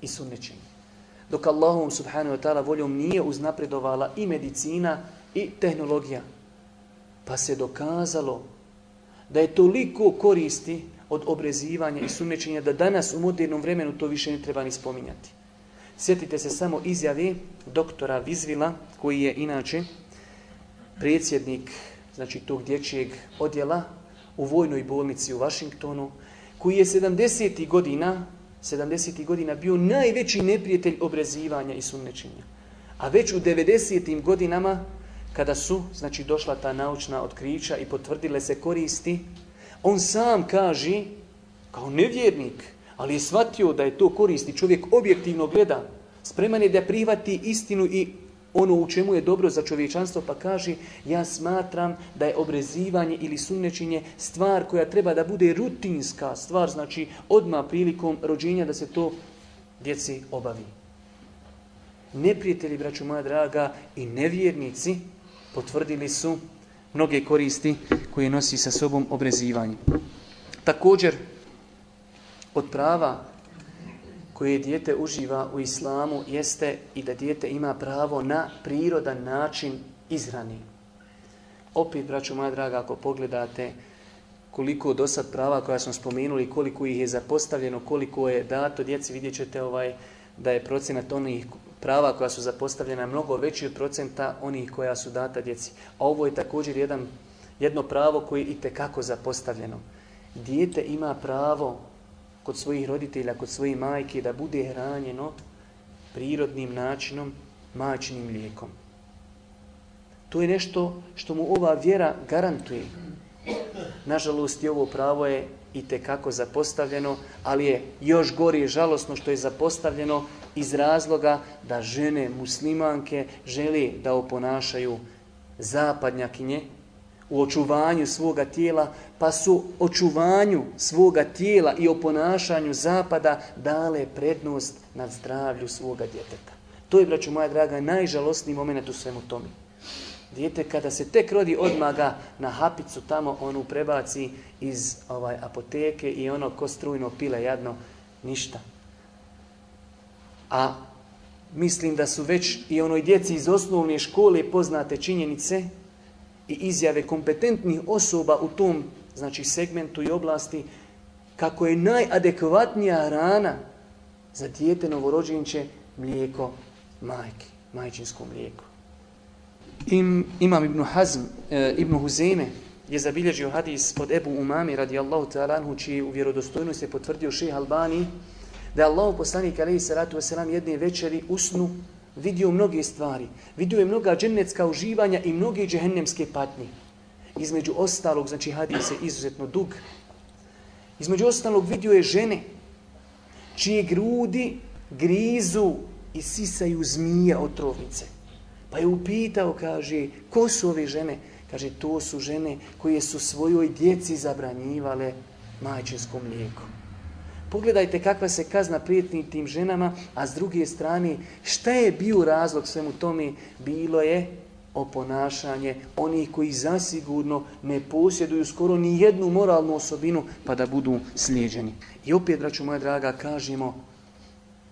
i sunnećenja. Dok Allahom subhanahu wa ta'ala voljom nije uznapredovala i medicina i tehnologija. Pa se dokazalo da je toliko koristi od obrezivanja i sunnećenja da danas u modernom vremenu to više ne treba ni spominjati. Sjetite se samo izjave doktora Vizvila, koji je inače predsjednik znači tog dječjeg odjela u vojnoj bolnici u Vašingtonu, koji je 70. godina 70. godina bio najveći neprijatelj obrezivanja i sunnečenja. A već u 90. godinama, kada su znači došla ta naučna otkrića i potvrdile se koristi, on sam kaže, kao nevjernik, ali je shvatio da je to koristi, čovjek objektivno gleda, spreman je da prihvati istinu i ono u čemu je dobro za čovječanstvo, pa kaže, ja smatram da je obrezivanje ili sunnečinje stvar koja treba da bude rutinska stvar, znači odma prilikom rođenja da se to djeci obavi. Neprijatelji, braću moja draga, i nevjernici potvrdili su mnoge koristi koje nosi sa sobom obrezivanje. Također, od prava koje dijete uživa u islamu jeste i da dijete ima pravo na prirodan način izrani. Opet, braću moja draga, ako pogledate koliko do sad prava koja smo spomenuli, koliko ih je zapostavljeno, koliko je dato djeci, vidjet ćete ovaj, da je procenat onih prava koja su zapostavljena mnogo veći od procenta onih koja su data djeci. A ovo je također jedan, jedno pravo koje je i tekako zapostavljeno. Dijete ima pravo kod svojih roditelja, kod svoje majke, da bude hranjeno prirodnim načinom, majčinim mlijekom. To je nešto što mu ova vjera garantuje. Nažalost, i ovo pravo je i kako zapostavljeno, ali je još gori žalosno što je zapostavljeno iz razloga da žene muslimanke žele da oponašaju zapadnjakinje, u očuvanju svoga tijela, pa su očuvanju svoga tijela i oponašanju zapada dale prednost nad zdravlju svoga djeteta. To je, braću moja draga, najžalostniji moment u svemu tome. Dijete kada se tek rodi odmaga na hapicu tamo, onu prebaci iz ovaj apoteke i ono ko strujno pile jadno, ništa. A mislim da su već i onoj djeci iz osnovne škole poznate činjenice i izjave kompetentnih osoba u tom znači segmentu i oblasti kako je najadekvatnija rana za dijete novorođenče mlijeko majke, majčinsko mlijeko. Im, imam Ibn Hazm, e, Ibn Huzeme je zabilježio hadis od Ebu Umami radijallahu ta'ala anhu čiji u vjerodostojnosti je potvrdio šeha Albani da je Allah poslanik alaihi salatu wasalam jedne večeri usnu vidio mnoge stvari. Vidio je mnoga džennetska uživanja i mnoge džehennemske patnje. Između ostalog, znači hadis je izuzetno dug. Između ostalog vidio je žene čije grudi grizu i sisaju zmije otrovnice. Pa je upitao, kaže, ko su ove žene? Kaže, to su žene koje su svojoj djeci zabranjivale majčinskom mlijekom. Pogledajte kakva se kazna prijetni tim ženama, a s druge strane, šta je bio razlog svemu tome? Bilo je oponašanje onih koji zasigurno ne posjeduju skoro ni jednu moralnu osobinu pa da budu slijeđeni. I opet, braću moja draga, kažemo,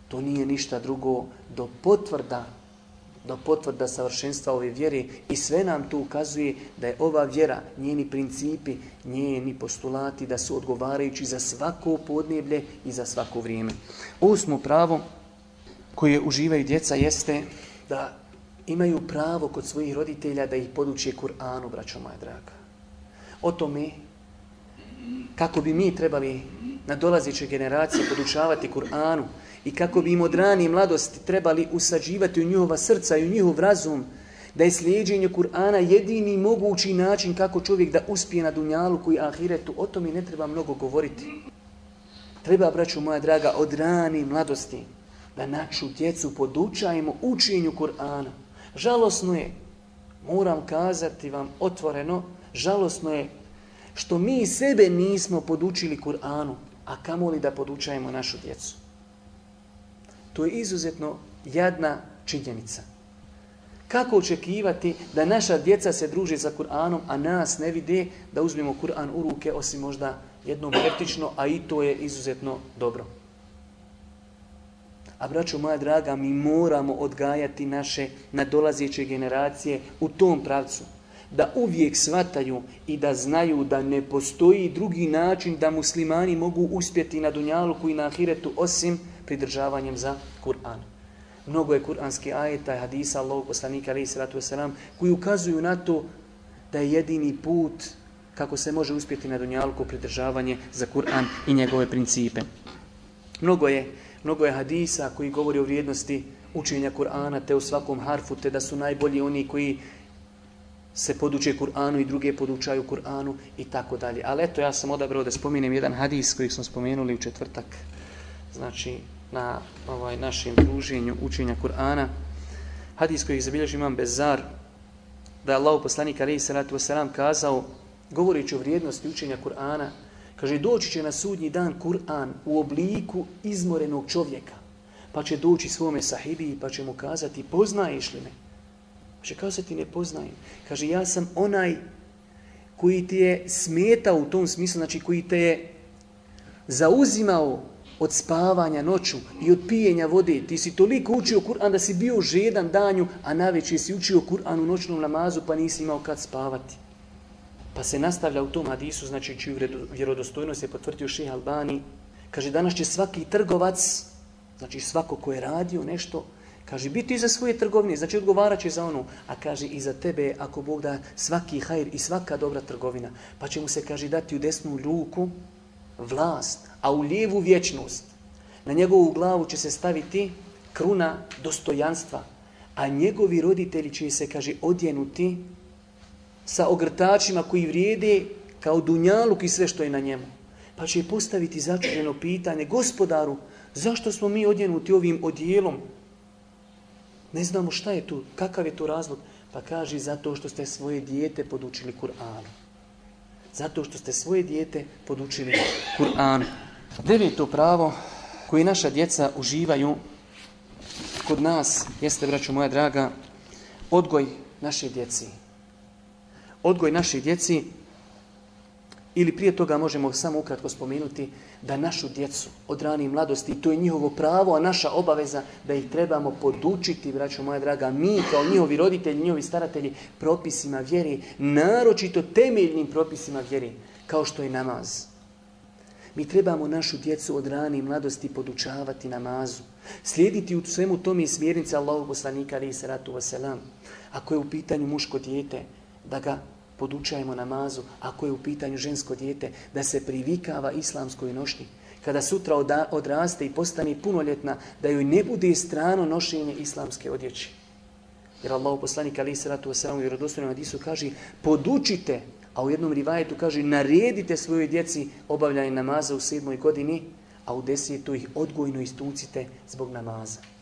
to nije ništa drugo do potvrda do potvrda savršenstva ove vjere i sve nam to ukazuje da je ova vjera, njeni principi, njeni postulati da su odgovarajući za svako podneblje i za svako vrijeme. Osmo pravo koje uživaju djeca jeste da imaju pravo kod svojih roditelja da ih poduče Kur'anu, braćo moja draga. O tome kako bi mi trebali na dolazeće generacije podučavati Kur'anu, i kako bi im od rani mladosti trebali usađivati u njihova srca i u njihov razum, da je slijedženje Kur'ana jedini mogući način kako čovjek da uspije na dunjalu koji ahiretu, o tome ne treba mnogo govoriti. Treba, braću moja draga, od rani mladosti da našu djecu podučajemo učenju Kur'ana. Žalosno je, moram kazati vam otvoreno, žalosno je što mi sebe nismo podučili Kur'anu, a kamoli da podučajemo našu djecu. To je izuzetno jadna činjenica. Kako očekivati da naša djeca se druže sa Kur'anom, a nas ne vide da uzmemo Kur'an u ruke, osim možda jednom praktično, a i to je izuzetno dobro. A braćo moja draga, mi moramo odgajati naše nadolazeće generacije u tom pravcu. Da uvijek svataju i da znaju da ne postoji drugi način da muslimani mogu uspjeti na Dunjaluku i na Ahiretu osim pridržavanjem za Kur'an. Mnogo je kuranski ajeta i hadisa Allahog poslanika alaih sallatu wasalam koji ukazuju na to da je jedini put kako se može uspjeti na dunjalku pridržavanje za Kur'an i njegove principe. Mnogo je Mnogo je hadisa koji govori o vrijednosti učenja Kur'ana, te u svakom harfu, te da su najbolji oni koji se poduče Kur'anu i druge podučaju Kur'anu i tako dalje. Ali eto, ja sam odabrao da spomenem jedan hadis koji smo spomenuli u četvrtak, znači na ovaj našem druženju učenja Kur'ana. Hadis koji zabilježi imam Bezar, da je Allah poslanik alaihi salatu wasalam kazao, govoreći o vrijednosti učenja Kur'ana, Kaže, doći će na sudnji dan Kur'an u obliku izmorenog čovjeka. Pa će doći svome sahibi pa će mu kazati, poznaješ li me? Pa će kazati, ne poznajem. Kaže, ja sam onaj koji ti je smetao u tom smislu, znači koji te je zauzimao od spavanja noću i od pijenja vode. Ti si toliko učio Kur'an da si bio žedan danju, a najveće si učio Kur'an u noćnom namazu pa nisi imao kad spavati. Pa se nastavlja u tom hadisu, znači čiju vjerodostojnost je potvrdio šeha Albani. Kaže, danas će svaki trgovac, znači svako ko je radio nešto, kaže, biti za svoje trgovine, znači odgovarat će za ono, a kaže, i za tebe, ako Bog da svaki hajr i svaka dobra trgovina, pa će mu se, kaže, dati u desnu ruku vlast, a u lijevu vječnost. Na njegovu glavu će se staviti kruna dostojanstva, a njegovi roditelji će se, kaže, odjenuti sa ogrtačima koji vrijede kao dunjaluk i sve što je na njemu. Pa će postaviti začuđeno pitanje, gospodaru, zašto smo mi odjenuti ovim odjelom? Ne znamo šta je tu, kakav je to razlog. Pa kaže, zato što ste svoje dijete podučili Kur'anu. Zato što ste svoje dijete podučili Kur'anu. Deveto pravo koje naša djeca uživaju kod nas, jeste, braću moja draga, odgoj naše djeci odgoj naših djeci ili prije toga možemo samo ukratko spomenuti da našu djecu od rane mladosti, to je njihovo pravo, a naša obaveza da ih trebamo podučiti, braćo moja draga, mi kao njihovi roditelji, njihovi staratelji, propisima vjeri, naročito temeljnim propisima vjeri, kao što je namaz. Mi trebamo našu djecu od rane mladosti podučavati namazu, slijediti u svemu tome i smjernice Allahog poslanika, ali i salatu wasalam. Ako je u pitanju muško dijete, da ga podučajemo namazu, ako je u pitanju žensko dijete, da se privikava islamskoj nošnji. Kada sutra odraste i postane punoljetna, da joj ne bude strano nošenje islamske odjeće. Jer Allah poslanik ali se wasalam u vjerodostojnom hadisu kaže podučite, a u jednom rivajetu kaže naredite svojoj djeci obavljanje namaza u sedmoj godini, a u desetu ih odgojno istucite zbog namaza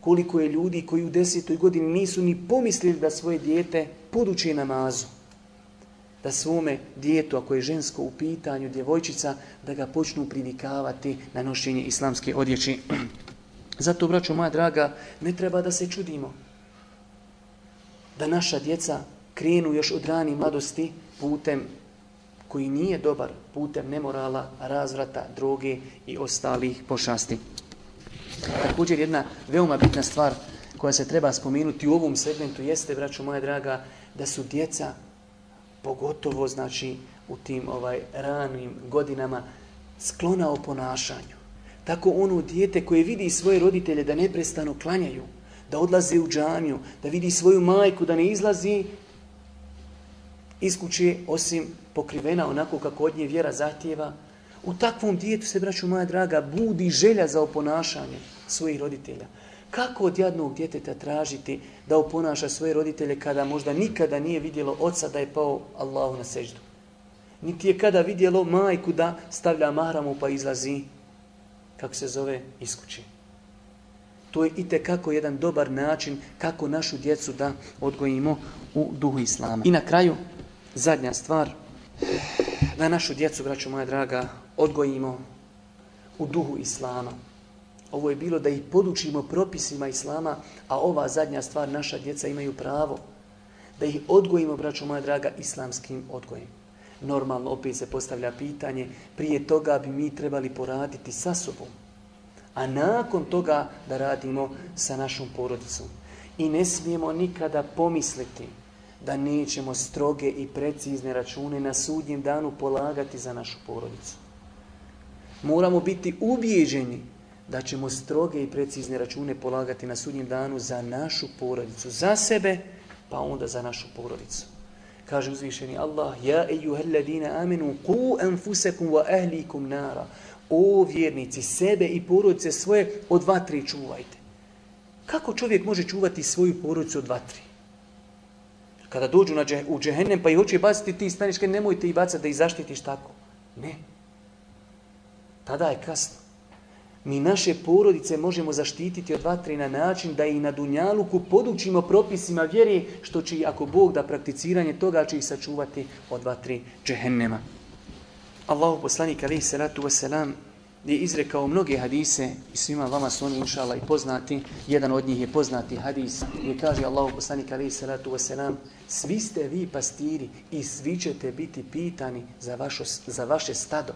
koliko je ljudi koji u desetoj godini nisu ni pomislili da svoje dijete poduče namazu. Da svome djetu, ako je žensko u pitanju, djevojčica, da ga počnu privikavati na nošenje islamske odjeći. Zato, braćo moja draga, ne treba da se čudimo da naša djeca krenu još od rani mladosti putem koji nije dobar, putem nemorala, razvrata, droge i ostalih pošasti. Također jedna veoma bitna stvar koja se treba spomenuti u ovom segmentu jeste, braćo moja draga, da su djeca, pogotovo znači u tim ovaj ranim godinama, sklona o ponašanju. Tako ono dijete koje vidi svoje roditelje da neprestano klanjaju, da odlaze u džamiju, da vidi svoju majku da ne izlazi iz kuće osim pokrivena onako kako od nje vjera zahtjeva, U takvom djetu se, braću moja draga, budi želja za oponašanje svojih roditelja. Kako od jednog djeteta tražiti da oponaša svoje roditelje kada možda nikada nije vidjelo oca da je pao Allahu na seždu? Niti je kada vidjelo majku da stavlja mahramu pa izlazi, kako se zove, iskući. To je i kako jedan dobar način kako našu djecu da odgojimo u duhu Islama. I na kraju, zadnja stvar, da našu djecu, braću moja draga, odgojimo u duhu Islama. Ovo je bilo da ih podučimo propisima Islama, a ova zadnja stvar, naša djeca imaju pravo da ih odgojimo, braću moja draga, islamskim odgojem. Normalno opet se postavlja pitanje, prije toga bi mi trebali poraditi sa sobom. A nakon toga da radimo sa našom porodicom. I ne smijemo nikada pomisliti da nećemo stroge i precizne račune na sudnjem danu polagati za našu porodicu. Moramo biti ubijeđeni da ćemo stroge i precizne račune polagati na sudnjem danu za našu porodicu, za sebe, pa onda za našu porodicu. Kaže uzvišeni Allah, Ja ejuhalladina amenu, ku enfusekum wa ahlikum nara. O vjernici, sebe i porodice svoje od vatri čuvajte. Kako čovjek može čuvati svoju porodicu od vatri? Kada dođu na džeh, u džehennem pa ih hoće baciti, ti staniš, nemojte ih bacati da ih zaštitiš tako. Ne. Tada je kasno. Mi naše porodice možemo zaštititi od vatre na način da i na Dunjaluku podučimo propisima vjeri, što će, ako Bog da prakticiranje toga, će ih sačuvati od vatri džehennema. Allahu poslanik alaihi salatu wasalam je izrekao mnoge hadise i svima vama su oni inšala i poznati. Jedan od njih je poznati hadis gdje kaže Allahu poslanik alaihi salatu wasalam svi ste vi pastiri i svi ćete biti pitani za, vašo, za vaše stado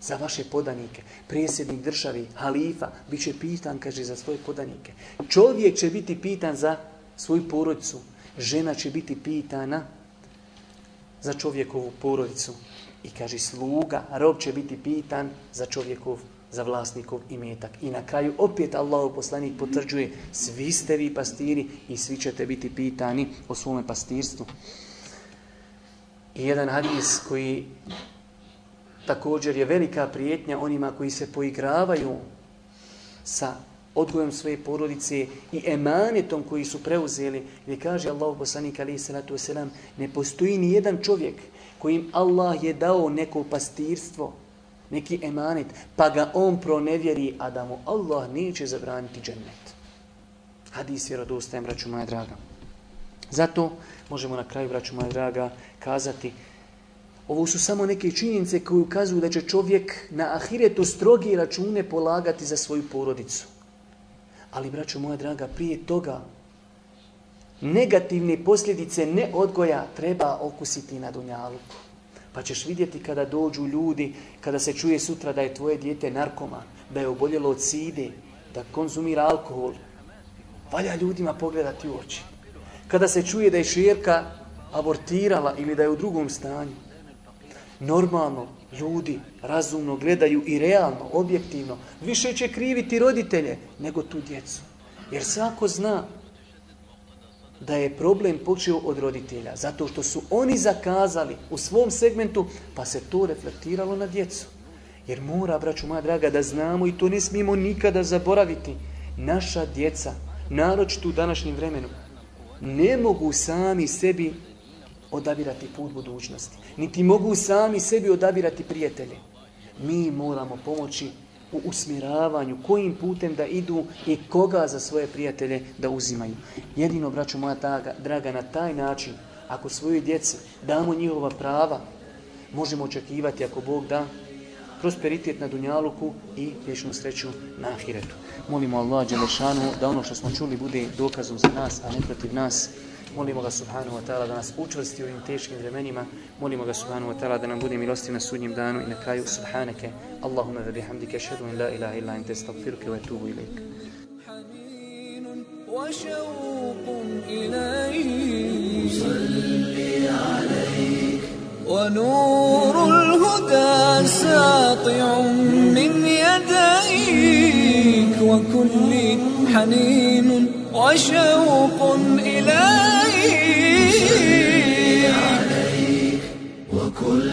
za vaše podanike. Prijesjednik državi, halifa, bit će pitan, kaže, za svoje podanike. Čovjek će biti pitan za svoju porodicu. Žena će biti pitana za čovjekovu porodicu. I kaže, sluga, rob će biti pitan za čovjekov, za vlasnikov imetak. I na kraju opet Allah poslanik potvrđuje, svi ste vi pastiri i svi ćete biti pitani o svome pastirstvu. I jedan hadis koji također je velika prijetnja onima koji se poigravaju sa odgojem svoje porodice i emanetom koji su preuzeli. Gdje kaže Allah poslanik alaih salatu wasalam, ne postoji ni jedan čovjek kojim Allah je dao neko pastirstvo, neki emanet, pa ga on pronevjeri, a da mu Allah neće zabraniti džennet. Hadis je radostajem, braću moja draga. Zato možemo na kraju, braću moja draga, kazati Ovo su samo neke činjenice koje ukazuju da će čovjek na ahiretu strogi račune polagati za svoju porodicu. Ali, braćo moja draga, prije toga negativne posljedice neodgoja treba okusiti na dunjaluku. Pa ćeš vidjeti kada dođu ljudi, kada se čuje sutra da je tvoje dijete narkoman, da je oboljelo od side, da konzumira alkohol. Valja ljudima pogledati u oči. Kada se čuje da je širka abortirala ili da je u drugom stanju, normalno ljudi razumno gledaju i realno, objektivno, više će kriviti roditelje nego tu djecu. Jer svako zna da je problem počeo od roditelja, zato što su oni zakazali u svom segmentu, pa se to reflektiralo na djecu. Jer mora, braću moja draga, da znamo i to ne smijemo nikada zaboraviti. Naša djeca, naročito u današnjem vremenu, ne mogu sami sebi odabirati put budućnosti. Niti mogu sami sebi odabirati prijatelje. Mi moramo pomoći u usmjeravanju, kojim putem da idu i koga za svoje prijatelje da uzimaju. Jedino, braćo moja taga, draga, na taj način, ako svoje djece damo njihova prava, možemo očekivati, ako Bog da, prosperitet na Dunjaluku i vječnu sreću na Ahiretu. Molimo Allah, Đelešanu, da ono što smo čuli bude dokazom za nas, a ne protiv nas. Molimo ga subhanahu wa ta'ala da nas učvrsti u ovim teškim vremenima. Molimo ga subhanahu wa ta'ala da nam bude milosti na sudnjem danu i na kraju subhanake. Allahumma wa bihamdike ashhadu an la ilaha illa anta astaghfiruka wa atubu ilaik. وشوق ونور الهدى ساطع من يديك وكل حنين وشوق إليك. عليك وكل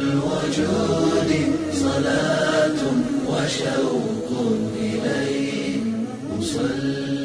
الوجود صلاة وشوق إليك. أصلي